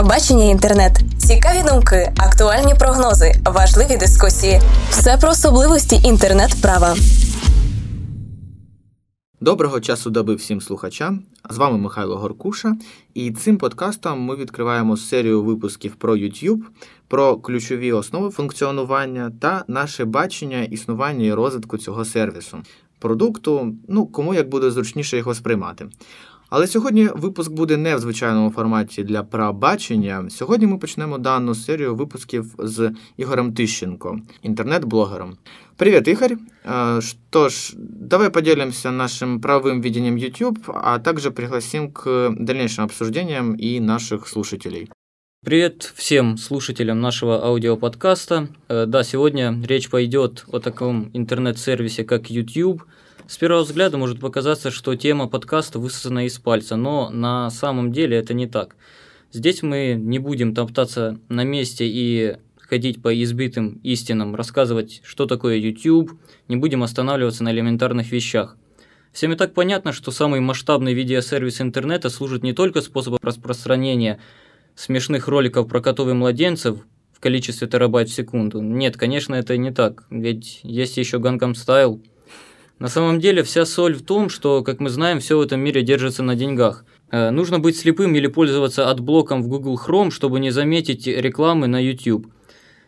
Правбачення інтернет, цікаві думки, актуальні прогнози, важливі дискусії. Все про особливості інтернет-права. Доброго часу доби всім слухачам. З вами Михайло Горкуша, і цим подкастом ми відкриваємо серію випусків про YouTube, про ключові основи функціонування та наше бачення існування і розвитку цього сервісу, продукту, ну кому як буде зручніше його сприймати. Але сьогодні випуск буде не в звичайному форматі для прабачення. Сьогодні ми почнемо дану серію випусків з Ігорем Тищенко, інтернет-блогером. Привет, Игорь. Что ж, давай поделимся нашим правым видением YouTube, а также пригласим к дальнейшим обсуждениям и наших слушателей. Привет всем слушателям нашего аудиоподкаста. Э, да, сегодня речь пойдет о таком интернет-сервисе, как YouTube – с первого взгляда может показаться, что тема подкаста высосана из пальца, но на самом деле это не так. Здесь мы не будем топтаться на месте и ходить по избитым истинам, рассказывать, что такое YouTube, не будем останавливаться на элементарных вещах. Всем и так понятно, что самый масштабный видеосервис интернета служит не только способом распространения смешных роликов про котов и младенцев в количестве терабайт в секунду. Нет, конечно, это не так, ведь есть еще Gangnam Style – на самом деле вся соль в том, что, как мы знаем, все в этом мире держится на деньгах. Э, нужно быть слепым или пользоваться отблоком в Google Chrome, чтобы не заметить рекламы на YouTube.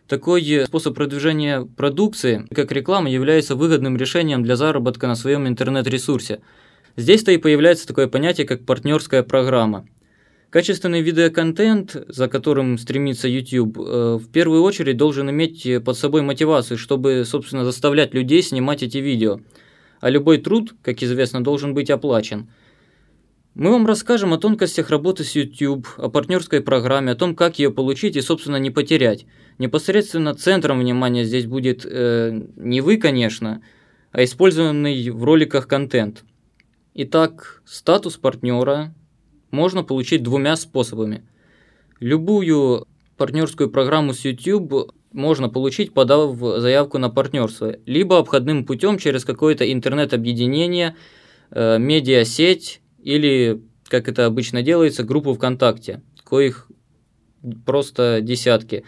Такой способ продвижения продукции, как реклама, является выгодным решением для заработка на своем интернет-ресурсе. Здесь-то и появляется такое понятие, как партнерская программа. Качественный видеоконтент, за которым стремится YouTube, э, в первую очередь должен иметь под собой мотивацию, чтобы, собственно, заставлять людей снимать эти видео – а любой труд, как известно, должен быть оплачен. Мы вам расскажем о тонкостях работы с YouTube, о партнерской программе, о том, как ее получить и, собственно, не потерять. Непосредственно центром внимания здесь будет э, не вы, конечно, а использованный в роликах контент. Итак, статус партнера можно получить двумя способами. Любую партнерскую программу с YouTube можно получить, подав заявку на партнерство, либо обходным путем через какое-то интернет-объединение, э, медиасеть или, как это обычно делается, группу ВКонтакте, коих просто десятки.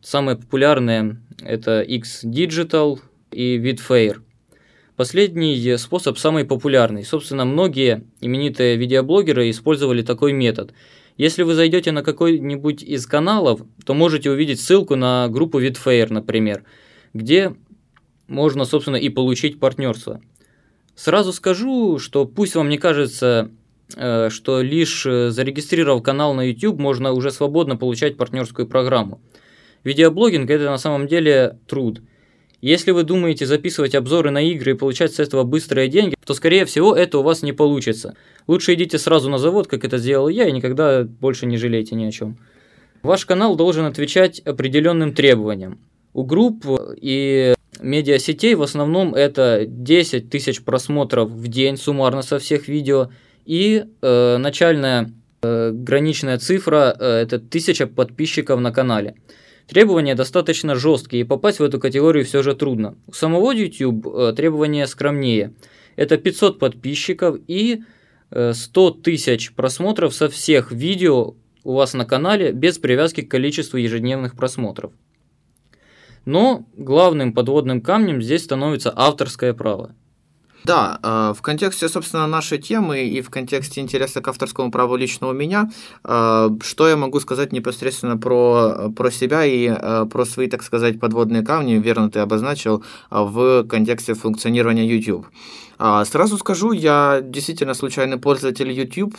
Самые популярные это X Digital и VidFair. Последний способ самый популярный. Собственно, многие именитые видеоблогеры использовали такой метод – если вы зайдете на какой-нибудь из каналов, то можете увидеть ссылку на группу VidFair, например, где можно, собственно, и получить партнерство. Сразу скажу, что пусть вам не кажется, э, что лишь э, зарегистрировав канал на YouTube, можно уже свободно получать партнерскую программу. Видеоблогинг – это на самом деле труд – если вы думаете записывать обзоры на игры и получать с этого быстрые деньги, то скорее всего это у вас не получится. Лучше идите сразу на завод, как это сделал я, и никогда больше не жалейте ни о чем. Ваш канал должен отвечать определенным требованиям. У групп и медиасетей в основном это 10 тысяч просмотров в день суммарно со всех видео и э, начальная э, граничная цифра э, это 1000 подписчиков на канале. Требования достаточно жесткие, и попасть в эту категорию все же трудно. У самого YouTube э, требования скромнее. Это 500 подписчиков и 100 э, тысяч просмотров со всех видео у вас на канале без привязки к количеству ежедневных просмотров. Но главным подводным камнем здесь становится авторское право. Да, э, в контексте, собственно, нашей темы и в контексте интереса к авторскому праву личного меня, э, что я могу сказать непосредственно про, про себя и э, про свои, так сказать, подводные камни, верно ты обозначил, в контексте функционирования YouTube. А, сразу скажу, я действительно случайный пользователь YouTube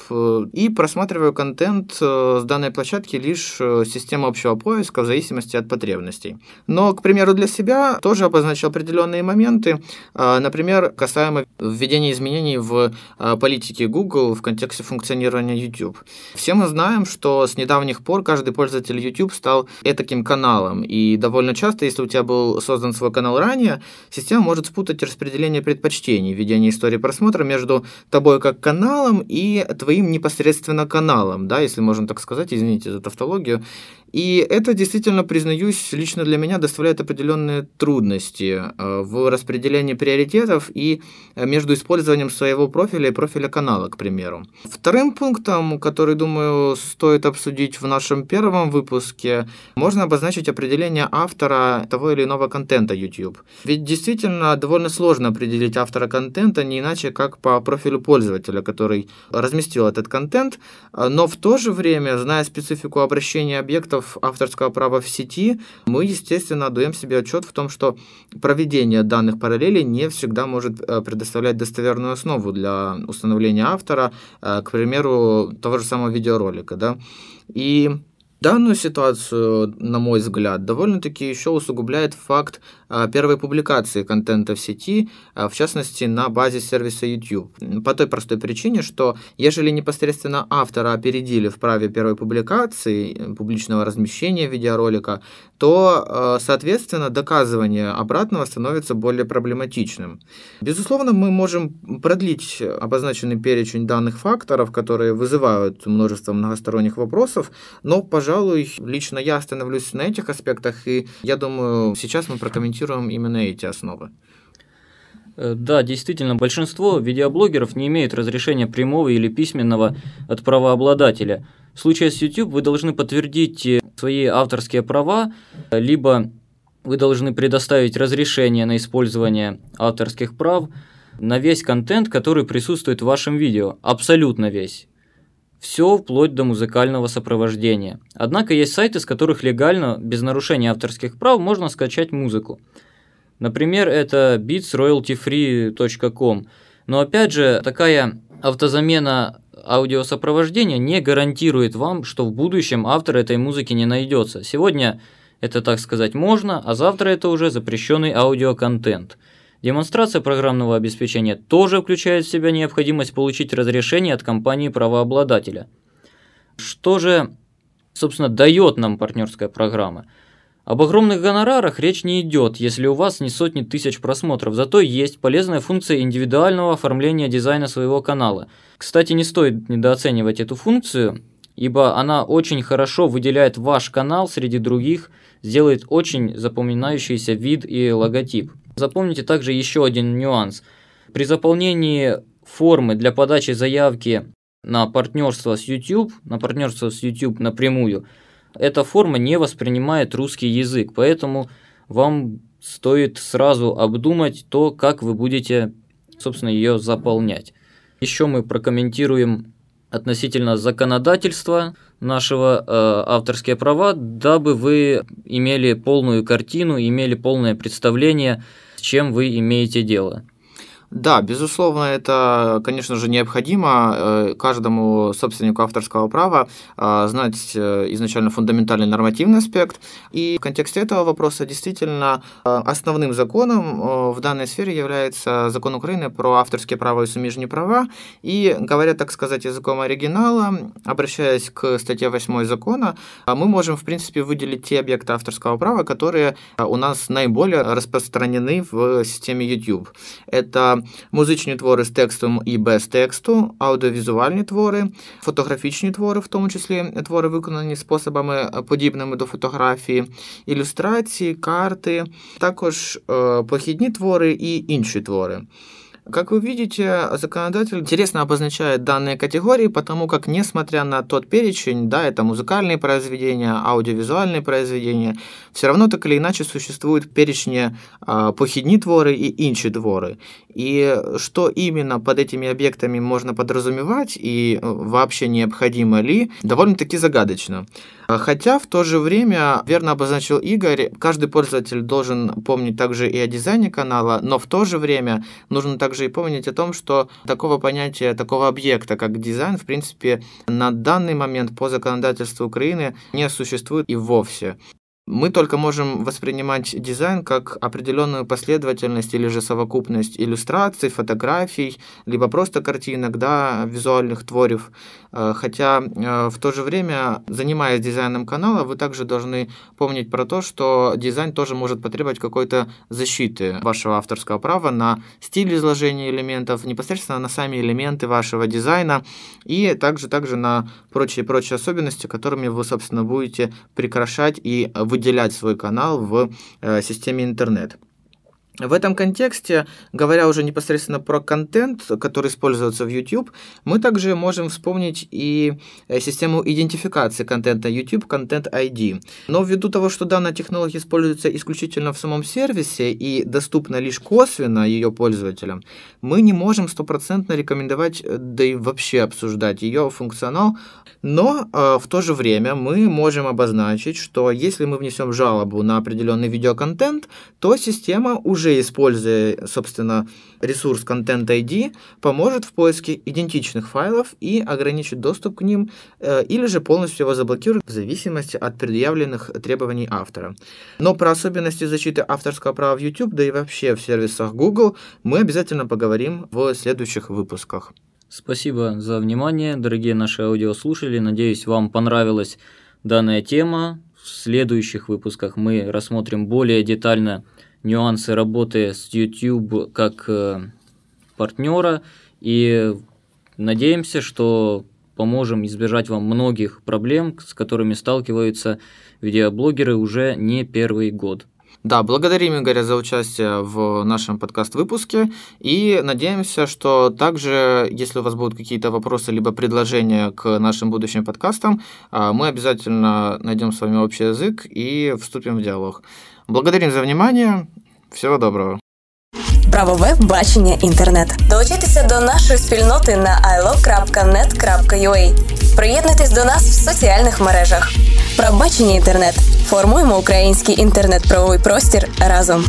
и просматриваю контент с данной площадки лишь систему общего поиска в зависимости от потребностей. Но, к примеру, для себя тоже обозначил определенные моменты, например, касаемо введения изменений в политике Google в контексте функционирования YouTube. Все мы знаем, что с недавних пор каждый пользователь YouTube стал таким каналом, и довольно часто, если у тебя был создан свой канал ранее, система может спутать распределение предпочтений в ведения истории просмотра между тобой как каналом и твоим непосредственно каналом, да, если можно так сказать, извините за тавтологию. И это действительно, признаюсь, лично для меня доставляет определенные трудности э, в распределении приоритетов и э, между использованием своего профиля и профиля канала, к примеру. Вторым пунктом, который, думаю, стоит обсудить в нашем первом выпуске, можно обозначить определение автора того или иного контента YouTube. Ведь действительно довольно сложно определить автора контента не иначе, как по профилю пользователя, который разместил этот контент, но в то же время, зная специфику обращения объектов субъектов авторского права в сети, мы, естественно, отдаем себе отчет в том, что проведение данных параллелей не всегда может э, предоставлять достоверную основу для установления автора, э, к примеру, того же самого видеоролика. Да? И Данную ситуацию, на мой взгляд, довольно-таки еще усугубляет факт а, первой публикации контента в сети, а, в частности, на базе сервиса YouTube. По той простой причине, что ежели непосредственно автора опередили в праве первой публикации, э, публичного размещения видеоролика, то, а, соответственно, доказывание обратного становится более проблематичным. Безусловно, мы можем продлить обозначенный перечень данных факторов, которые вызывают множество многосторонних вопросов, но, пожалуй, лично я остановлюсь на этих аспектах, и я думаю, сейчас мы прокомментируем именно эти основы. Э, да, действительно, большинство видеоблогеров не имеют разрешения прямого или письменного от правообладателя. В случае с YouTube вы должны подтвердить э, свои авторские права, либо вы должны предоставить разрешение на использование авторских прав на весь контент, который присутствует в вашем видео, абсолютно весь. Все вплоть до музыкального сопровождения. Однако есть сайты, с которых легально, без нарушения авторских прав, можно скачать музыку. Например, это beatsroyaltyfree.com. Но опять же, такая автозамена аудиосопровождения не гарантирует вам, что в будущем автор этой музыки не найдется. Сегодня это, так сказать, можно, а завтра это уже запрещенный аудиоконтент – Демонстрация программного обеспечения тоже включает в себя необходимость получить разрешение от компании-правообладателя. Что же, собственно, дает нам партнерская программа? Об огромных гонорарах речь не идет, если у вас не сотни тысяч просмотров, зато есть полезная функция индивидуального оформления дизайна своего канала. Кстати, не стоит недооценивать эту функцию, ибо она очень хорошо выделяет ваш канал среди других, сделает очень запоминающийся вид и логотип. Запомните также еще один нюанс. При заполнении формы для подачи заявки на партнерство с YouTube, на партнерство с YouTube напрямую, эта форма не воспринимает русский язык, поэтому вам стоит сразу обдумать то, как вы будете, собственно, ее заполнять. Еще мы прокомментируем относительно законодательства нашего э, авторские права, дабы вы имели полную картину, имели полное представление с чем вы имеете дело. Да, безусловно, это, конечно же, необходимо э, каждому собственнику авторского права э, знать э, изначально фундаментальный нормативный аспект. И в контексте этого вопроса действительно основным законом в данной сфере является закон Украины про авторские права и сумежные права. И, говоря, так сказать, языком оригинала, обращаясь к статье 8 закона, мы можем, в принципе, выделить те объекты авторского права, которые у нас наиболее распространены в системе YouTube. Это музичні твори з текстом і без тексту, аудіовізуальні твори, фотографічні твори, в тому числі твори, виконані способами подібними до фотографії, ілюстрації, карти, також е, похідні твори і інші твори. Как вы видите, законодатель интересно обозначает данные категории, потому как, несмотря на тот перечень, да, это музыкальные произведения, аудиовизуальные произведения, все равно так или иначе существуют перечни э, похідні твори и інші творы. И что именно под этими объектами можно подразумевать и вообще необходимо ли, довольно-таки загадочно. Хотя в то же время, верно обозначил Игорь, каждый пользователь должен помнить также и о дизайне канала, но в то же время нужно также и помнить о том, что такого понятия, такого объекта, как дизайн, в принципе, на данный момент по законодательству Украины не существует и вовсе. Мы только можем воспринимать дизайн как определенную последовательность или же совокупность иллюстраций, фотографий, либо просто картинок, да, визуальных творев. Э, хотя э, в то же время, занимаясь дизайном канала, вы также должны помнить про то, что дизайн тоже может потребовать какой-то защиты вашего авторского права на стиль изложения элементов, непосредственно на сами элементы вашего дизайна и также, также на прочие-прочие особенности, которыми вы, собственно, будете прикрашать и выделять свой канал в э, системе интернет. В этом контексте, говоря уже непосредственно про контент, который используется в YouTube, мы также можем вспомнить и э, систему идентификации контента YouTube, Content ID. Но ввиду того, что данная технология используется исключительно в самом сервисе и доступна лишь косвенно ее пользователям, мы не можем стопроцентно рекомендовать, э, да и вообще обсуждать ее функционал. Но э, в то же время мы можем обозначить, что если мы внесем жалобу на определенный видеоконтент, то система уже уже используя, собственно, ресурс Content ID, поможет в поиске идентичных файлов и ограничит доступ к ним, э, или же полностью его заблокирует в зависимости от предъявленных требований автора. Но про особенности защиты авторского права в YouTube, да и вообще в сервисах Google, мы обязательно поговорим в следующих выпусках. Спасибо за внимание, дорогие наши аудиослушатели. Надеюсь, вам понравилась данная тема. В следующих выпусках мы рассмотрим более детально нюансы работы с YouTube как э, партнера и надеемся, что поможем избежать вам многих проблем, с которыми сталкиваются видеоблогеры уже не первый год. Да, благодарим Игоря за участие в нашем подкаст-выпуске и надеемся, что также, если у вас будут какие-то вопросы либо предложения к нашим будущим подкастам, а, мы обязательно найдем с вами общий язык и вступим в диалог. Благодарим за внимание. Всего доброго. Правове бачення інтернет. Долучайтеся до нашої спільноти на ilo.net.ua. Приєднуйтесь до нас в соціальних мережах. Правбачення інтернет. Формуємо український інтернет-правовий простір разом.